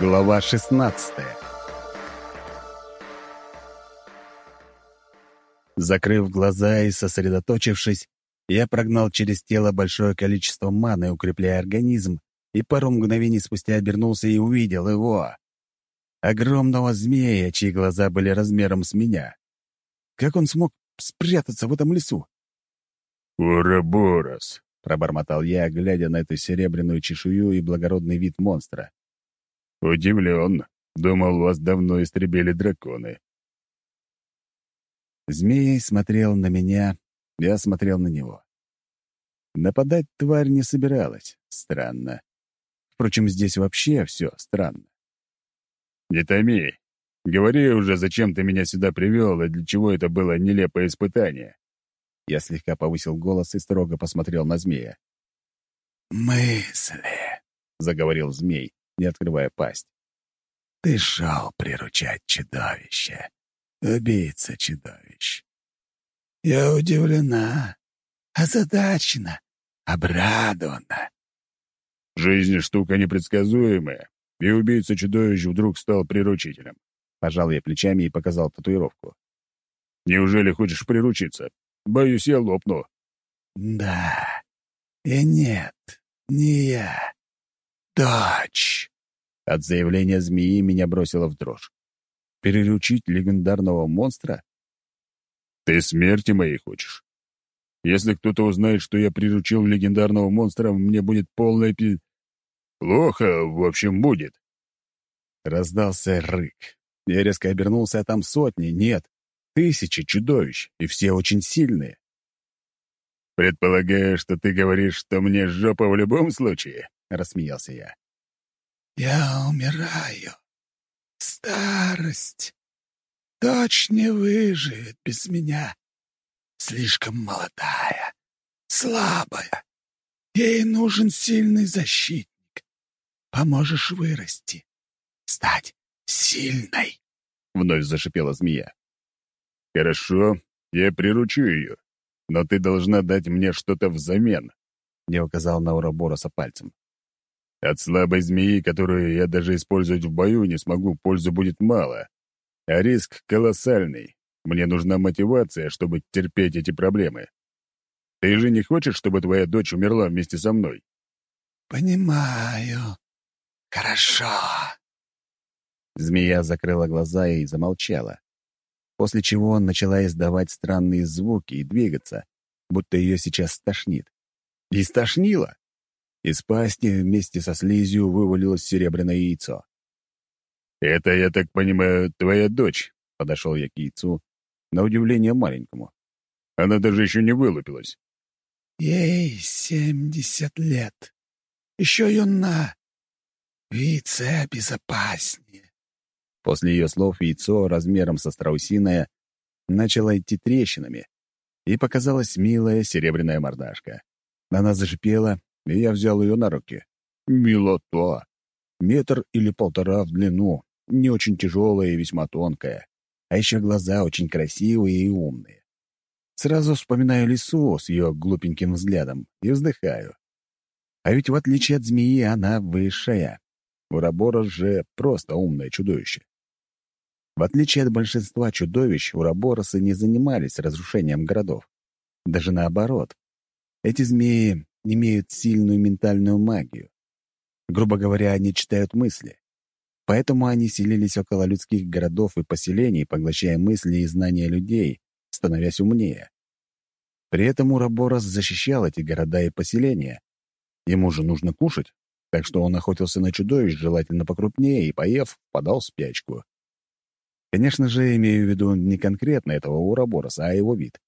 Глава 16 Закрыв глаза и сосредоточившись, я прогнал через тело большое количество маны, укрепляя организм, и пару мгновений спустя обернулся и увидел его. Огромного змея, чьи глаза были размером с меня. Как он смог спрятаться в этом лесу? «Уроборос», — пробормотал я, глядя на эту серебряную чешую и благородный вид монстра. «Удивлен. Думал, вас давно истребили драконы». Змей смотрел на меня, я смотрел на него. Нападать тварь не собиралась. Странно. Впрочем, здесь вообще все странно. «Не томи. Говори уже, зачем ты меня сюда привел и для чего это было нелепое испытание». Я слегка повысил голос и строго посмотрел на змея. «Мысли», — заговорил змей, не открывая пасть. «Ты шел приручать чудовище, убийца чудовищ. Я удивлена, озадачена, обрадована». «Жизнь — штука непредсказуемая, и убийца чудовищ вдруг стал приручителем». Пожал я плечами и показал татуировку. «Неужели хочешь приручиться? Боюсь, я лопну». «Да. И нет, не я. Дочь». От заявления змеи меня бросило в дрожь. Переручить легендарного монстра? «Ты смерти моей хочешь? Если кто-то узнает, что я приручил легендарного монстра, мне будет полное пи... Плохо, в общем, будет». Раздался рык. Я резко обернулся, а там сотни, нет, тысячи чудовищ, и все очень сильные. «Предполагаю, что ты говоришь, что мне жопа в любом случае?» — рассмеялся я. «Я умираю. Старость. Дочь не выживет без меня. Слишком молодая, слабая. Ей нужен сильный защитник. Поможешь вырасти, стать сильной», — вновь зашипела змея. «Хорошо, я приручу ее, но ты должна дать мне что-то взамен», — не указал на Уробороса пальцем. «От слабой змеи, которую я даже использовать в бою не смогу, пользы будет мало, а риск колоссальный. Мне нужна мотивация, чтобы терпеть эти проблемы. Ты же не хочешь, чтобы твоя дочь умерла вместе со мной?» «Понимаю. Хорошо». Змея закрыла глаза и замолчала после чего начала издавать странные звуки и двигаться, будто ее сейчас стошнит. И стошнило! Из пасти вместе со слизью вывалилось серебряное яйцо. «Это, я так понимаю, твоя дочь?» — подошел я к яйцу, на удивление маленькому. Она даже еще не вылупилась. «Ей семьдесят лет. Еще юна. В яйце безопаснее. После ее слов яйцо размером со страусиное начало идти трещинами, и показалась милая серебряная мордашка. Она зашипела, и я взял ее на руки. Милота! Метр или полтора в длину, не очень тяжелая и весьма тонкая. А еще глаза очень красивые и умные. Сразу вспоминаю лису с ее глупеньким взглядом и вздыхаю. А ведь в отличие от змеи она высшая. Ураборос же просто умное чудовище. В отличие от большинства чудовищ, ураборосы не занимались разрушением городов. Даже наоборот. Эти змеи имеют сильную ментальную магию. Грубо говоря, они читают мысли. Поэтому они селились около людских городов и поселений, поглощая мысли и знания людей, становясь умнее. При этом Ураборос защищал эти города и поселения. Ему же нужно кушать, так что он охотился на чудовищ, желательно покрупнее, и, поев, впадал в спячку. Конечно же, имею в виду не конкретно этого Урабороса, а его вид.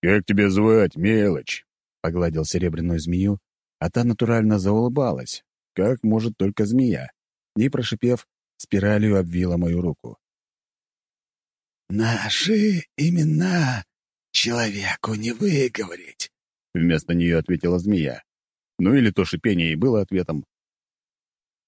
«Как тебя звать, мелочь?» — погладил серебряную змею, а та натурально заулыбалась, как может только змея, и, прошипев, спиралью обвила мою руку. «Наши имена человеку не выговорить», — вместо нее ответила змея. Ну или то шипение и было ответом.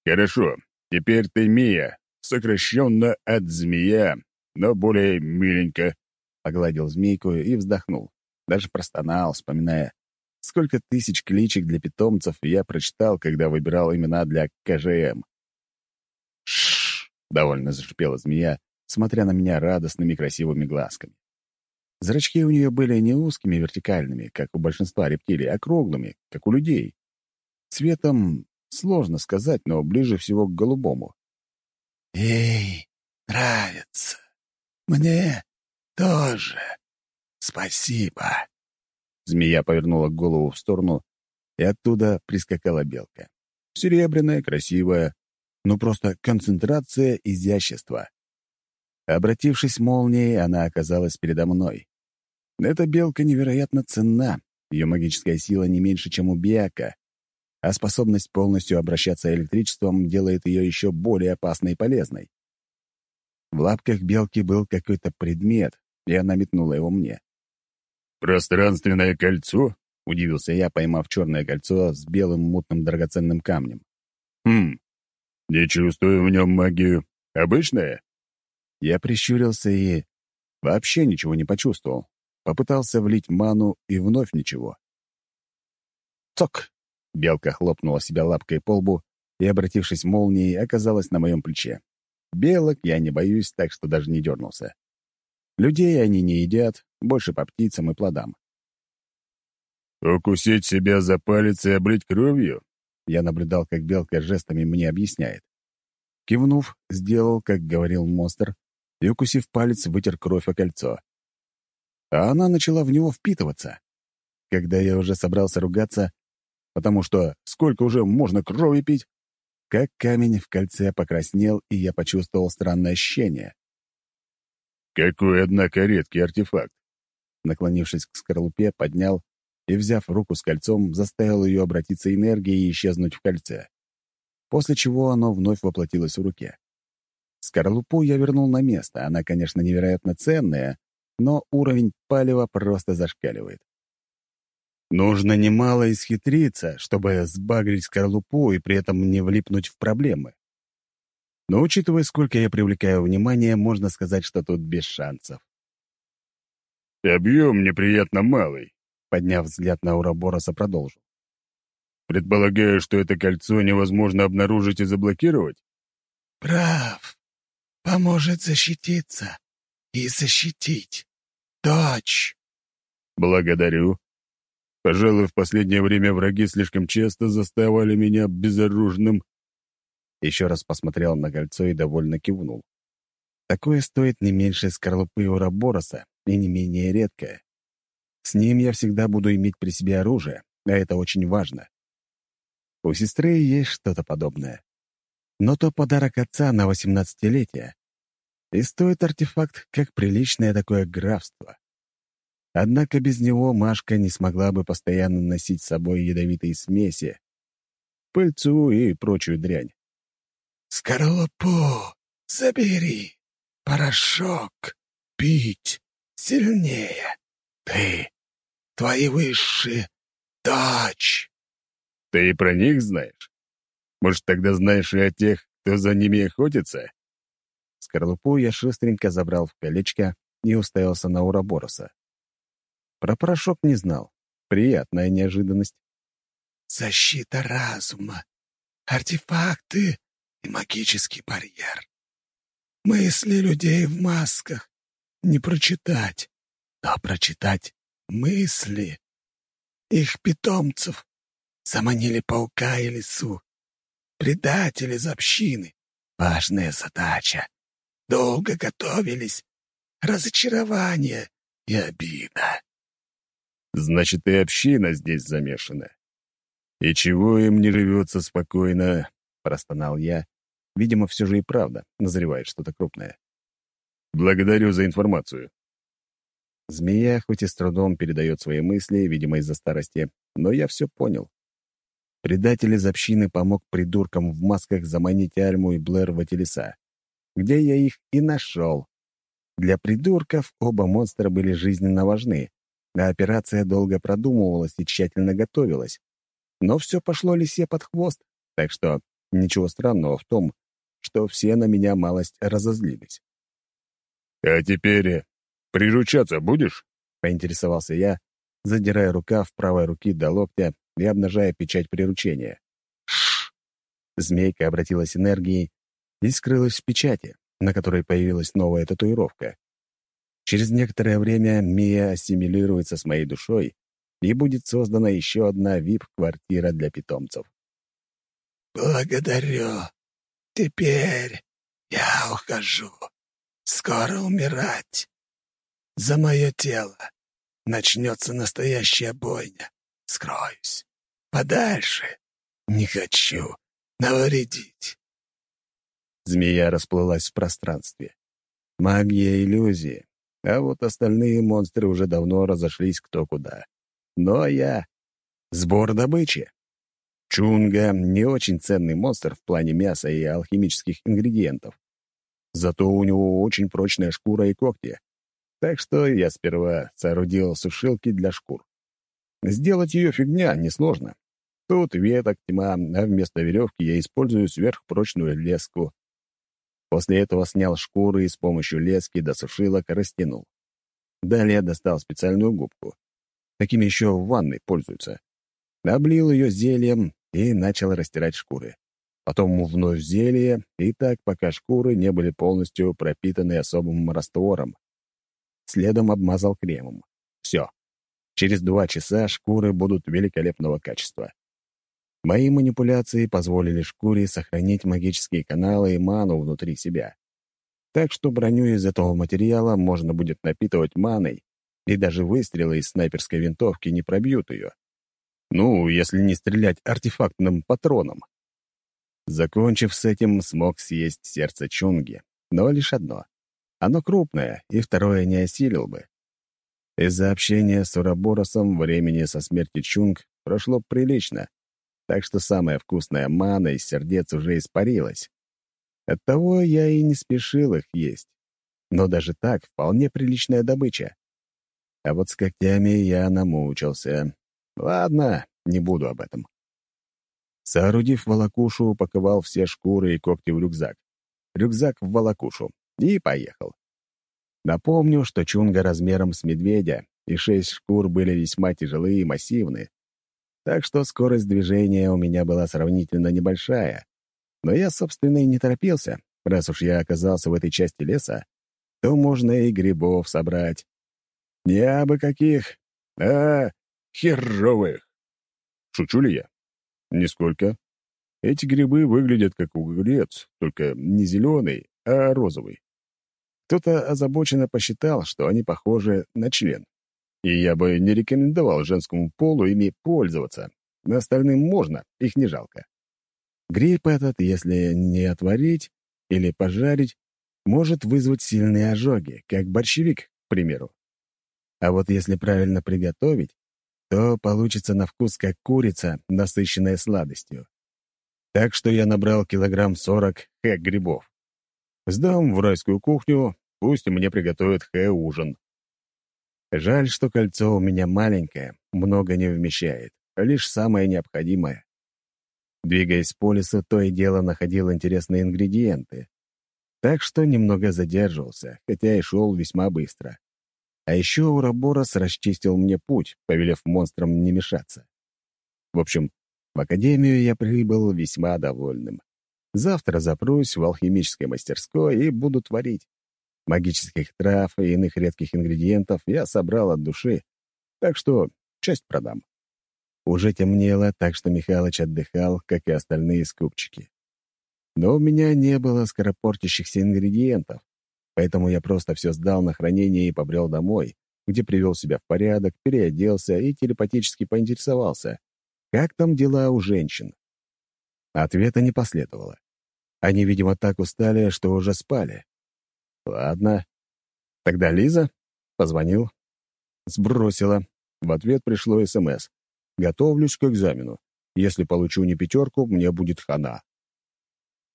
«Хорошо, теперь ты Мия, сокращенно от змея, но более миленько», — погладил змейку и вздохнул. Даже простонал, вспоминая сколько тысяч кличек для питомцев я прочитал, когда выбирал имена для КЖМ. «Шш!» — довольно зашипела змея, смотря на меня радостными красивыми глазками. Зрачки у нее были не узкими вертикальными, как у большинства рептилий, а круглыми, как у людей. Цветом сложно сказать, но ближе всего к голубому. «Эй, нравится. Мне тоже. Спасибо». Змея повернула голову в сторону, и оттуда прискакала белка. Серебряная, красивая, ну просто концентрация изящества. Обратившись молнией, она оказалась передо мной. Эта белка невероятно ценна, ее магическая сила не меньше, чем у Биака, а способность полностью обращаться электричеством делает ее еще более опасной и полезной. В лапках белки был какой-то предмет, и она метнула его мне. «Пространственное кольцо?» — удивился я, поймав черное кольцо с белым мутным драгоценным камнем. «Хм, не чувствую в нем магию. Обычная?» Я прищурился и вообще ничего не почувствовал. Попытался влить ману, и вновь ничего. «Цок!» — белка хлопнула себя лапкой по лбу и, обратившись молнией, оказалась на моем плече. Белок я не боюсь, так что даже не дернулся. Людей они не едят, больше по птицам и плодам. «Укусить себя за палец и облить кровью?» Я наблюдал, как белка жестами мне объясняет. Кивнув, сделал, как говорил монстр, и, укусив палец, вытер кровь о кольцо. А она начала в него впитываться. Когда я уже собрался ругаться, потому что сколько уже можно крови пить, как камень в кольце покраснел, и я почувствовал странное ощущение. «Какой, однако, редкий артефакт!» Наклонившись к скорлупе, поднял и, взяв руку с кольцом, заставил ее обратиться энергией и исчезнуть в кольце. После чего оно вновь воплотилось в руке. Скорлупу я вернул на место. Она, конечно, невероятно ценная, но уровень палева просто зашкаливает. Нужно немало исхитриться, чтобы сбагрить скорлупу и при этом не влипнуть в проблемы. Но учитывая, сколько я привлекаю внимания, можно сказать, что тут без шансов. «Объем неприятно малый», — подняв взгляд на Урабороса, продолжил. «Предполагаю, что это кольцо невозможно обнаружить и заблокировать?» «Прав. Поможет защититься и защитить. Дочь!» «Благодарю. Пожалуй, в последнее время враги слишком часто заставали меня безоружным еще раз посмотрел на кольцо и довольно кивнул. Такое стоит не меньше скорлупы Урабороса и не менее редкое. С ним я всегда буду иметь при себе оружие, а это очень важно. У сестры есть что-то подобное. Но то подарок отца на восемнадцатилетие. И стоит артефакт, как приличное такое графство. Однако без него Машка не смогла бы постоянно носить с собой ядовитые смеси, пыльцу и прочую дрянь. «Скорлупу забери, порошок, пить сильнее. Ты, твои высшие, дочь». «Ты и про них знаешь? Может, тогда знаешь и о тех, кто за ними охотится?» Скорлупу я шустренько забрал в колечко и уставился на Урабороса. Про порошок не знал. Приятная неожиданность. «Защита разума. Артефакты и магический барьер. Мысли людей в масках не прочитать, но прочитать мысли. Их питомцев заманили паука и лису. Предатели из общины. Важная задача. Долго готовились. Разочарование и обида. Значит, и община здесь замешана. И чего им не живется спокойно, простонал я, Видимо, все же и правда назревает что-то крупное. Благодарю за информацию. Змея хоть и с трудом передает свои мысли, видимо, из-за старости, но я все понял. Предатель из общины помог придуркам в масках заманить Альму и Блэр в эти где я их и нашел. Для придурков оба монстра были жизненно важны, а операция долго продумывалась и тщательно готовилась. Но все пошло лисе под хвост, так что ничего странного в том, что все на меня малость разозлились. «А теперь приручаться будешь?» — поинтересовался я, задирая рукав правой руки до локтя и обнажая печать приручения. Шш! Змейка обратилась энергией и скрылась в печати, на которой появилась новая татуировка. Через некоторое время Мия ассимилируется с моей душой, и будет создана еще одна вип-квартира для питомцев. «Благодарю. Теперь я ухожу. Скоро умирать. За мое тело начнется настоящая бойня. Скроюсь. Подальше. Не хочу навредить. Змея расплылась в пространстве. Магия иллюзии. А вот остальные монстры уже давно разошлись кто куда. Но я... Сбор добычи. Чунга — не очень ценный монстр в плане мяса и алхимических ингредиентов. Зато у него очень прочная шкура и когти. Так что я сперва соорудил сушилки для шкур. Сделать ее фигня несложно. Тут веток тьма, а вместо веревки я использую сверхпрочную леску. После этого снял шкуры и с помощью лески до сушилок растянул. Далее достал специальную губку. Такими еще в ванной пользуются. Облил ее зельем и начал растирать шкуры. Потом вновь зелье, и так, пока шкуры не были полностью пропитаны особым раствором. Следом обмазал кремом. Все. Через два часа шкуры будут великолепного качества. Мои манипуляции позволили шкуре сохранить магические каналы и ману внутри себя. Так что броню из этого материала можно будет напитывать маной, и даже выстрелы из снайперской винтовки не пробьют ее. Ну, если не стрелять артефактным патроном. Закончив с этим, смог съесть сердце Чунги, но лишь одно. Оно крупное, и второе не осилил бы. Из-за общения с Ураборосом времени со смерти Чунг прошло прилично, так что самая вкусная мана из сердец уже испарилась. Оттого я и не спешил их есть. Но даже так вполне приличная добыча. А вот с когтями я намучился. Ладно, не буду об этом. Соорудив волокушу, упаковал все шкуры и когти в рюкзак. Рюкзак в волокушу. И поехал. Напомню, что чунга размером с медведя, и шесть шкур были весьма тяжелые и массивные, так что скорость движения у меня была сравнительно небольшая. Но я, собственно, и не торопился. Раз уж я оказался в этой части леса, то можно и грибов собрать. Не абы каких, а херовых. Шучу ли я? Нисколько. Эти грибы выглядят как огурец, только не зеленый, а розовый. Кто-то озабоченно посчитал, что они похожи на член и я бы не рекомендовал женскому полу ими пользоваться. На остальным можно, их не жалко. Гриб этот, если не отварить или пожарить, может вызвать сильные ожоги, как борщевик, к примеру. А вот если правильно приготовить, то получится на вкус как курица, насыщенная сладостью. Так что я набрал килограмм сорок хэк грибов. Сдам в райскую кухню, пусть мне приготовят хэ-ужин. Жаль, что кольцо у меня маленькое, много не вмещает, лишь самое необходимое. Двигаясь по лесу, то и дело находил интересные ингредиенты. Так что немного задерживался, хотя и шел весьма быстро. А еще Ураборос расчистил мне путь, повелев монстрам не мешаться. В общем, в академию я прибыл весьма довольным. Завтра запрусь в алхимической мастерской и буду творить. Магических трав и иных редких ингредиентов я собрал от души, так что часть продам. Уже темнело, так что Михалыч отдыхал, как и остальные скупчики. Но у меня не было скоропортящихся ингредиентов, поэтому я просто все сдал на хранение и побрел домой, где привел себя в порядок, переоделся и телепатически поинтересовался, как там дела у женщин. Ответа не последовало. Они, видимо, так устали, что уже спали. Ладно. Тогда Лиза? Позвонил. Сбросила. В ответ пришло СМС. Готовлюсь к экзамену. Если получу не пятерку, мне будет хана.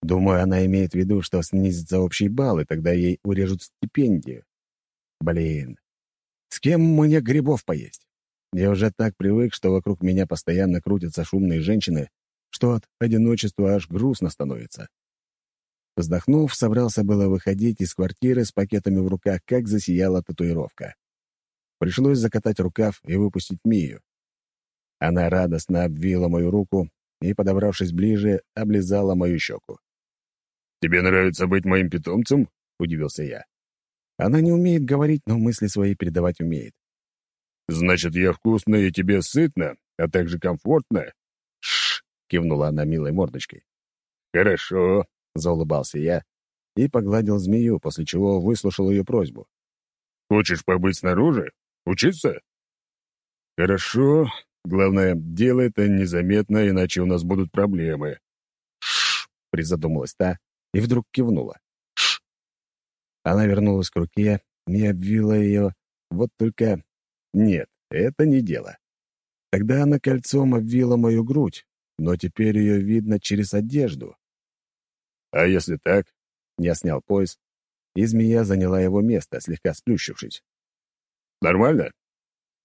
Думаю, она имеет в виду, что снизится общий балл, и тогда ей урежут стипендию. Блин. С кем мне грибов поесть? Я уже так привык, что вокруг меня постоянно крутятся шумные женщины, что от одиночества аж грустно становится. Вздохнув, собрался было выходить из квартиры с пакетами в руках, как засияла татуировка. Пришлось закатать рукав и выпустить Мию. Она радостно обвила мою руку и, подобравшись ближе, облизала мою щеку. «Тебе нравится быть моим питомцем?» — удивился я. Она не умеет говорить, но мысли свои передавать умеет. «Значит, я вкусная и тебе сытно, а также комфортно?» «Шш!» — кивнула она милой мордочкой. «Хорошо», — заулыбался я и погладил змею, после чего выслушал ее просьбу. «Хочешь побыть снаружи? Учиться?» «Хорошо. Главное, делай это незаметно, иначе у нас будут проблемы». Призадумалась та и вдруг кивнула. «Шш!» Она вернулась к руке и обвила ее, вот только... Нет, это не дело. Тогда она кольцом обвила мою грудь, но теперь ее видно через одежду. «А если так?» Я снял пояс, и змея заняла его место, слегка сплющившись. «Нормально?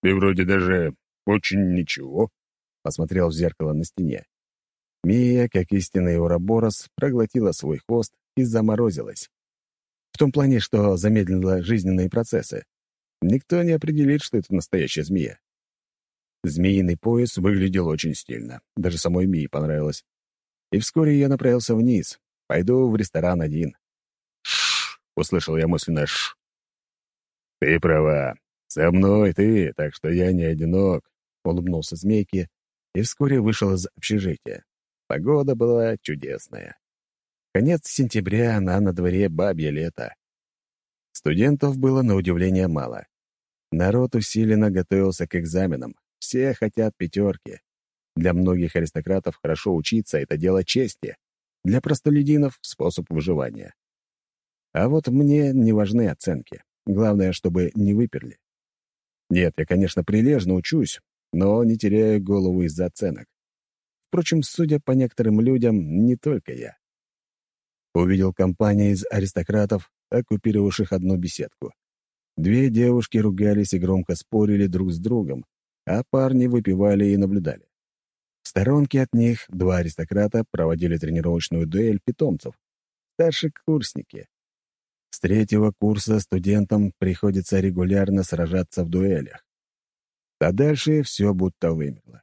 Ты вроде даже очень ничего», — посмотрел в зеркало на стене. Мия, как истинный уроборос, проглотила свой хвост и заморозилась. В том плане, что замедлила жизненные процессы. Никто не определит, что это настоящая змея. Змеиный пояс выглядел очень стильно. Даже самой Мии понравилось. И вскоре я направился вниз. Пойду в ресторан один. «Шш!» — услышал я мысленно «шш». «Ты права. Со мной ты, так что я не одинок», — улыбнулся змейке и вскоре вышел из общежития. Погода была чудесная. Конец сентября, на на дворе бабье лето. Студентов было на удивление мало. Народ усиленно готовился к экзаменам. Все хотят пятерки. Для многих аристократов хорошо учиться — это дело чести. Для простолюдинов — способ выживания. А вот мне не важны оценки. Главное, чтобы не выперли. Нет, я, конечно, прилежно учусь, но не теряю голову из-за оценок. Впрочем, судя по некоторым людям, не только я. Увидел компанию из аристократов, оккупировавших одну беседку. Две девушки ругались и громко спорили друг с другом, а парни выпивали и наблюдали. В сторонке от них два аристократа проводили тренировочную дуэль питомцев. Старшекурсники. С третьего курса студентам приходится регулярно сражаться в дуэлях. А дальше все будто вымерло.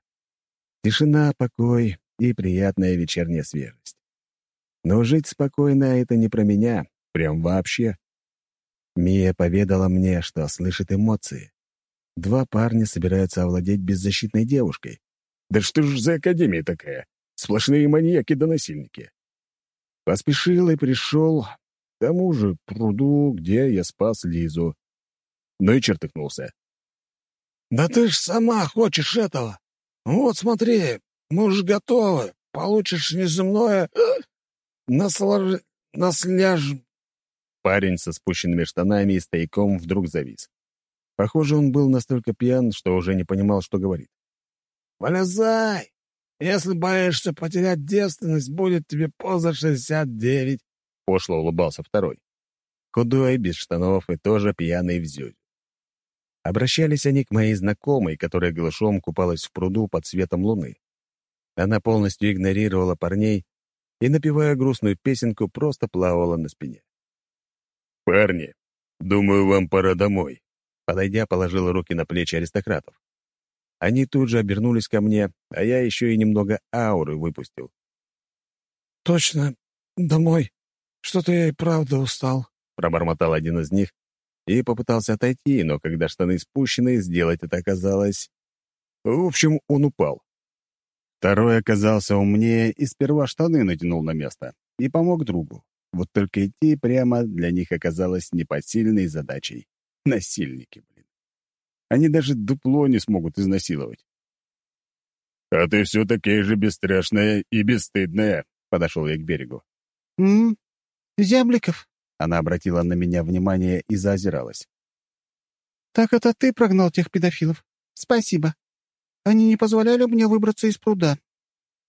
Тишина, покой и приятная вечерняя свежесть. Но жить спокойно — это не про меня, прям вообще. Мия поведала мне, что слышит эмоции. Два парня собираются овладеть беззащитной девушкой. Да что ж за академия такая? Сплошные маньяки да насильники. Поспешил и пришел к тому же пруду, где я спас Лизу. Ну и чертыхнулся. «Да ты ж сама хочешь этого!» «Вот смотри, мы уже готовы. Получишь неземное... Э, наслаж... насляж...» Парень со спущенными штанами и стояком вдруг завис. Похоже, он был настолько пьян, что уже не понимал, что говорит. «Вылезай! Если боишься потерять девственность, будет тебе поза шестьдесят девять!» Пошло улыбался второй. Худой, без штанов и тоже пьяный в зюзю. Обращались они к моей знакомой, которая голышом купалась в пруду под светом луны. Она полностью игнорировала парней и, напевая грустную песенку, просто плавала на спине. «Парни, думаю, вам пора домой», подойдя, положила руки на плечи аристократов. Они тут же обернулись ко мне, а я еще и немного ауры выпустил. «Точно, домой. Что-то я и правда устал», — пробормотал один из них, и попытался отойти, но когда штаны спущены, сделать это оказалось... В общем, он упал. Второй оказался умнее и сперва штаны натянул на место и помог другу. Вот только идти прямо для них оказалось непосильной задачей. Насильники, блин. Они даже дупло не смогут изнасиловать. «А ты все такая же бесстрашная и бесстыдная», — подошел я к берегу. «М? Земликов?» Она обратила на меня внимание и заозиралась. «Так это ты прогнал тех педофилов? Спасибо. Они не позволяли мне выбраться из пруда».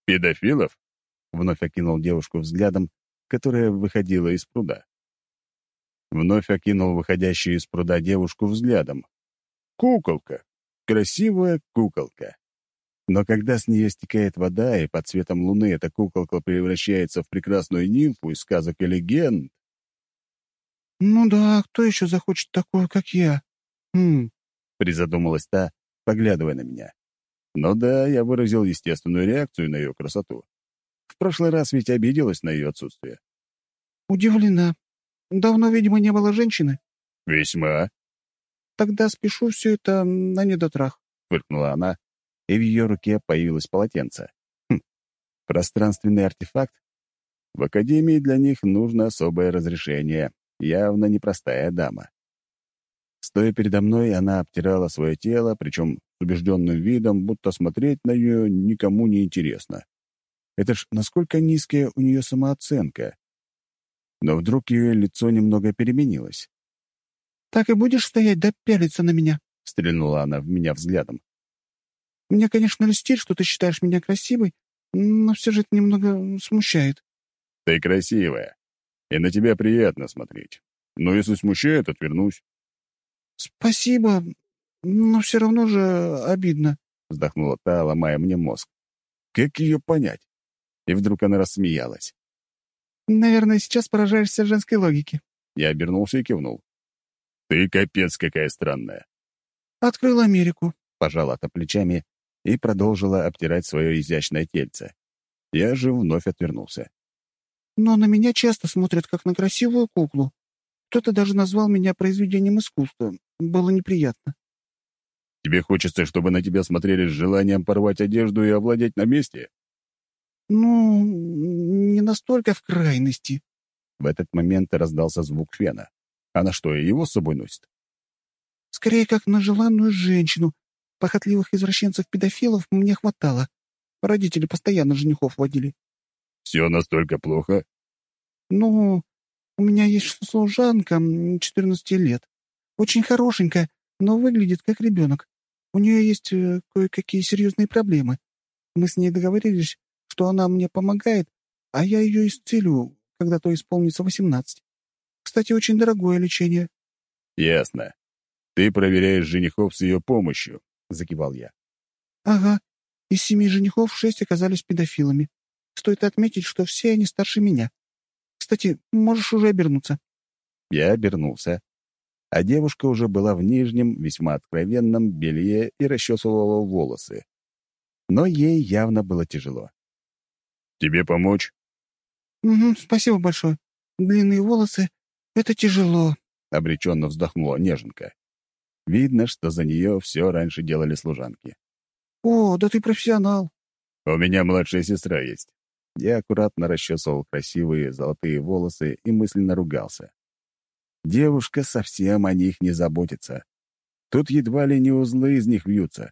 «Педофилов?» — вновь окинул девушку взглядом, которая выходила из пруда. Вновь окинул выходящую из пруда девушку взглядом. Куколка. Красивая куколка. Но когда с нее стекает вода, и под цветом луны эта куколка превращается в прекрасную нимфу из сказок и легенд, «Ну да, кто еще захочет такое, как я?» «Хм...» призадумалась та, поглядывая на меня. Но да, я выразил естественную реакцию на ее красоту. В прошлый раз ведь обиделась на ее отсутствие. «Удивлена. Давно, видимо, не было женщины?» «Весьма», «Тогда спешу все это на недотрах», — фыркнула она, и в ее руке появилось полотенце. Хм, пространственный артефакт? В Академии для них нужно особое разрешение, явно непростая дама. Стоя передо мной, она обтирала свое тело, причем с убежденным видом, будто смотреть на нее никому не интересно. Это ж насколько низкая у нее самооценка. Но вдруг ее лицо немного переменилось. «Так и будешь стоять да пялиться на меня?» — стрельнула она в меня взглядом. «Мне, конечно, льстит, что ты считаешь меня красивой, но все же это немного смущает». «Ты красивая, и на тебя приятно смотреть. Но если смущает, отвернусь». «Спасибо, но все равно же обидно», — вздохнула та, ломая мне мозг. «Как ее понять?» И вдруг она рассмеялась. «Наверное, сейчас поражаешься женской логике». Я обернулся и кивнул. «Ты капец какая странная». «Открыл Америку», — пожала та плечами и продолжила обтирать свое изящное тельце. Я же вновь отвернулся. «Но на меня часто смотрят, как на красивую куклу. Кто-то даже назвал меня произведением искусства. Было неприятно». «Тебе хочется, чтобы на тебя смотрели с желанием порвать одежду и овладеть на месте?» «Ну, не настолько в крайности». В этот момент раздался звук фена. Она что, и его с собой носит? Скорее, как на желанную женщину. Похотливых извращенцев-педофилов мне хватало. Родители постоянно женихов водили. Все настолько плохо? Ну, у меня есть служанка 14 лет. Очень хорошенькая, но выглядит как ребенок. У нее есть э, кое-какие серьезные проблемы. Мы с ней договорились, что она мне помогает, а я ее исцелю, когда то исполнится восемнадцать. Кстати, очень дорогое лечение». «Ясно. Ты проверяешь женихов с ее помощью», — закивал я. «Ага. Из семи женихов шесть оказались педофилами. Стоит отметить, что все они старше меня. Кстати, можешь уже обернуться». Я обернулся, а девушка уже была в нижнем, весьма откровенном белье и расчесывала волосы. Но ей явно было тяжело. «Тебе помочь?» «Угу, спасибо большое. Длинные волосы «Это тяжело», — обреченно вздохнула неженка. Видно, что за нее все раньше делали служанки. «О, да ты профессионал!» «У меня младшая сестра есть». Я аккуратно расчесывал красивые золотые волосы и мысленно ругался. Девушка совсем о них не заботится. Тут едва ли не узлы из них вьются.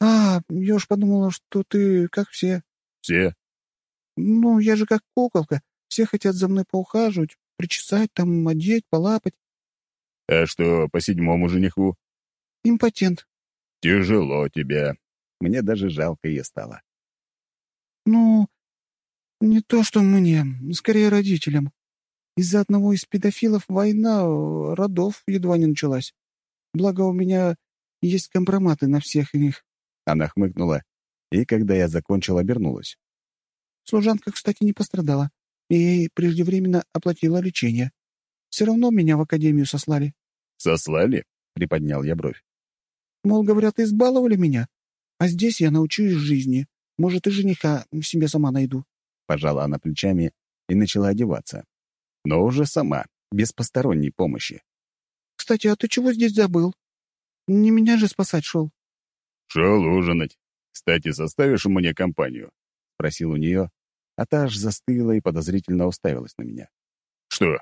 «А, я уж подумала, что ты как все». «Все?» «Ну, я же как куколка. Все хотят за мной поухаживать, Причесать там, одеть, полапать. — А что по седьмому жениху? — Импотент. — Тяжело тебе. Мне даже жалко ее стало. — Ну, не то что мне, скорее родителям. Из-за одного из педофилов война э, родов едва не началась. Благо у меня есть компроматы на всех них. Она хмыкнула, и, когда я закончил, обернулась. Служанка, кстати, не пострадала и преждевременно оплатила лечение. Все равно меня в академию сослали». «Сослали?» — приподнял я бровь. «Мол, говорят, избаловали меня, а здесь я научусь жизни. Может, и жениха себе сама найду». Пожала она плечами и начала одеваться. Но уже сама, без посторонней помощи. «Кстати, а ты чего здесь забыл? Не меня же спасать шел». «Шел ужинать. Кстати, составишь мне компанию?» — спросил у нее, а та аж застыла и подозрительно уставилась на меня. «Что?»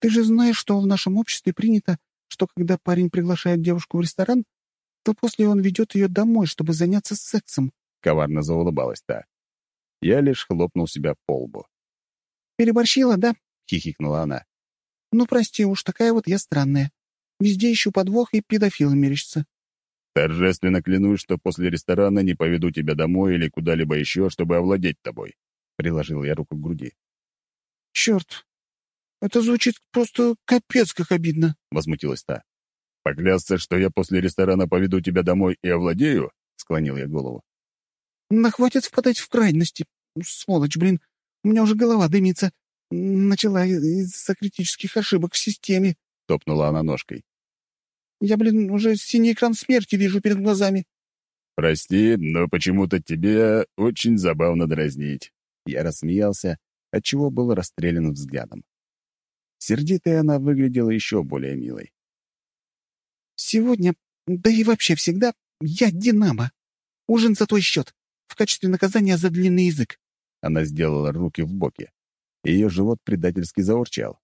«Ты же знаешь, что в нашем обществе принято, что когда парень приглашает девушку в ресторан, то после он ведет ее домой, чтобы заняться сексом», — коварно заулыбалась та. Я лишь хлопнул себя по лбу. «Переборщила, да?» — хихикнула она. «Ну, прости уж, такая вот я странная. Везде ищу подвох и педофилы мерещатся». Торжественно клянусь, что после ресторана не поведу тебя домой или куда-либо еще, чтобы овладеть тобой. Приложил я руку к груди. Черт, это звучит просто капец как обидно, возмутилась та. Поклясться, что я после ресторана поведу тебя домой и овладею? Склонил я голову. Хватит впадать в крайности. Сволочь, блин, у меня уже голова дымится. Начала из-за критических ошибок в системе. Топнула она ножкой. Я, блин, уже синий экран смерти вижу перед глазами». «Прости, но почему-то тебе очень забавно дразнить». Я рассмеялся, отчего был расстрелян взглядом. Сердитая она выглядела еще более милой. «Сегодня, да и вообще всегда, я Динамо. Ужин за твой счет, в качестве наказания за длинный язык». Она сделала руки в боки. Ее живот предательски заурчал.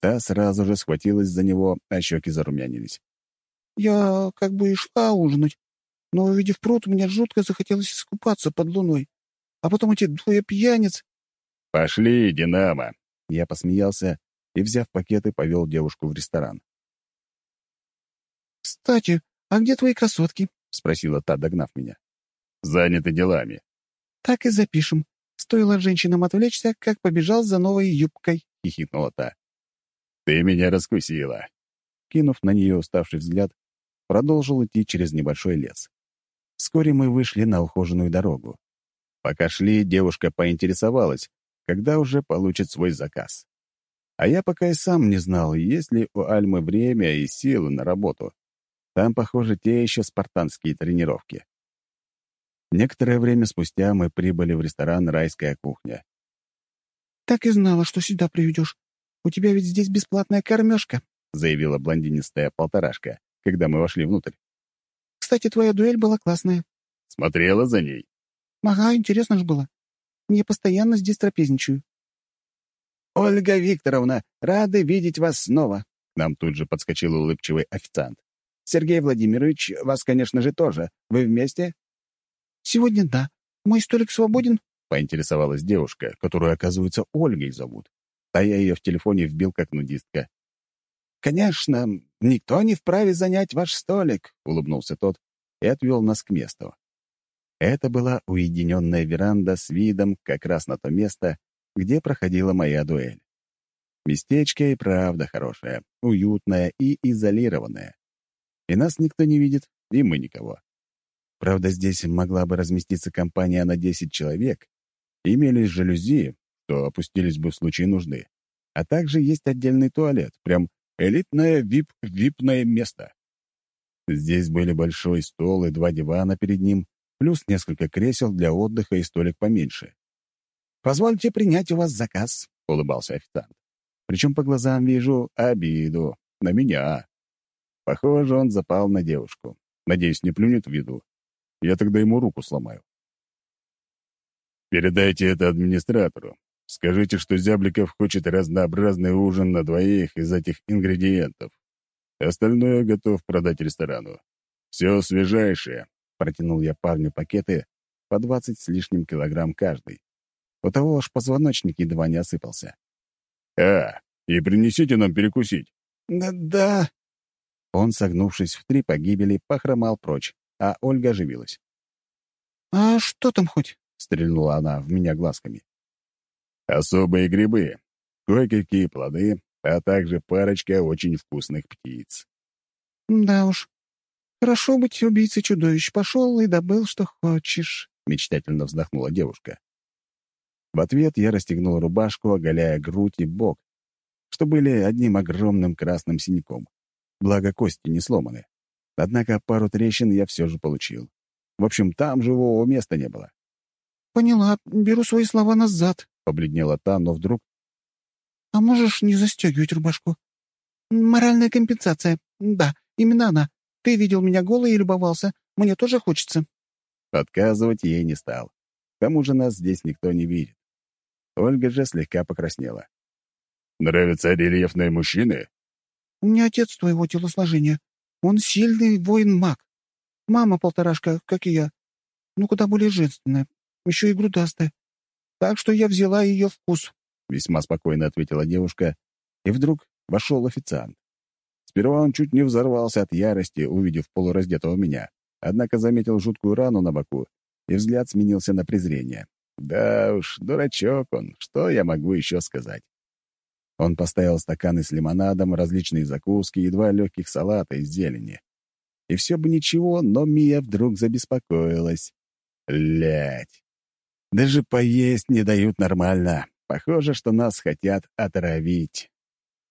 Та сразу же схватилась за него, а щеки зарумянились. «Я как бы и шла ужинать, но, увидев пруд, мне жутко захотелось искупаться под луной. А потом эти двое пьяниц...» «Пошли, Динамо!» Я посмеялся и, взяв пакеты, повел девушку в ресторан. «Кстати, а где твои красотки?» — спросила та, догнав меня. «Заняты делами». «Так и запишем. Стоило женщинам отвлечься, как побежал за новой юбкой», — хихикнула та. «Ты меня раскусила». Кинув на нее уставший взгляд, продолжил идти через небольшой лес. Вскоре мы вышли на ухоженную дорогу. Пока шли, девушка поинтересовалась, когда уже получит свой заказ. А я пока и сам не знал, есть ли у Альмы время и силы на работу. Там, похоже, те еще спартанские тренировки. Некоторое время спустя мы прибыли в ресторан «Райская кухня». «Так и знала, что сюда приведешь. У тебя ведь здесь бесплатная кормежка», заявила блондинистая полторашка, когда мы вошли внутрь. «Кстати, твоя дуэль была классная». «Смотрела за ней?» «Ага, интересно же было. Я постоянно здесь трапезничаю». «Ольга Викторовна, рады видеть вас снова!» Нам тут же подскочил улыбчивый официант. «Сергей Владимирович, вас, конечно же, тоже. Вы вместе?» «Сегодня да. Мой столик свободен?» — поинтересовалась девушка, которую, оказывается, Ольгой зовут. А я ее в телефоне вбил как нудистка. «Конечно, никто не вправе занять ваш столик», — улыбнулся тот и отвел нас к месту. Это была уединенная веранда с видом как раз на то место, где проходила моя дуэль. Местечко и правда хорошее, уютное и изолированное. И нас никто не видит, и мы никого. Правда, здесь могла бы разместиться компания на 10 человек. Имелись жалюзи, что опустились бы в случае нужды. А также есть отдельный туалет, прям элитное вип-випное место. Здесь были большой стол и два дивана перед ним, плюс несколько кресел для отдыха и столик поменьше. «Позвольте принять у вас заказ», — улыбался официант. Причем по глазам вижу обиду. На меня. Похоже, он запал на девушку. Надеюсь, не плюнет в виду. Я тогда ему руку сломаю. «Передайте это администратору. Скажите, что Зябликов хочет разнообразный ужин на двоих из этих ингредиентов. Остальное готов продать ресторану. Все свежайшее», — протянул я парню пакеты по двадцать с лишним килограмм каждый. У того аж позвоночник едва не осыпался. «А, и принесите нам перекусить». «Да, да». Он, согнувшись в три погибели, похромал прочь, а Ольга оживилась. «А что там хоть?» — стрельнула она в меня глазками. «Особые грибы, кое-какие плоды, а также парочка очень вкусных птиц». «Да уж. Хорошо быть убийцей чудовищ. Пошел и добыл, что хочешь», — мечтательно вздохнула девушка. В ответ я расстегнул рубашку, оголяя грудь и бок, что были одним огромным красным синяком. Благо, кости не сломаны. Однако пару трещин я все же получил. В общем, там живого места не было. «Поняла. Беру свои слова назад», — побледнела та, но вдруг... «А можешь не застегивать рубашку? Моральная компенсация. Да, именно она. Ты видел меня голой и любовался. Мне тоже хочется». Отказывать ей не стал. К тому же нас здесь никто не видит. Ольга же слегка покраснела. «Нравятся рельефные мужчины?» «У меня отец твоего телосложения. Он сильный воин-маг. Мама полторашка, как и я. Ну, куда более женственная. Еще и грудастая. Так что я взяла ее вкус», — весьма спокойно ответила девушка, и вдруг вошел официант. Сперва он чуть не взорвался от ярости, увидев полураздетого меня, однако заметил жуткую рану на боку, и взгляд сменился на презрение. Да уж, дурачок он, что я могу еще сказать? Он поставил стаканы с лимонадом, различные закуски и два легких салата из зелени. И все бы ничего, но Мия вдруг забеспокоилась. Лять. Даже поесть не дают нормально. Похоже, что нас хотят отравить.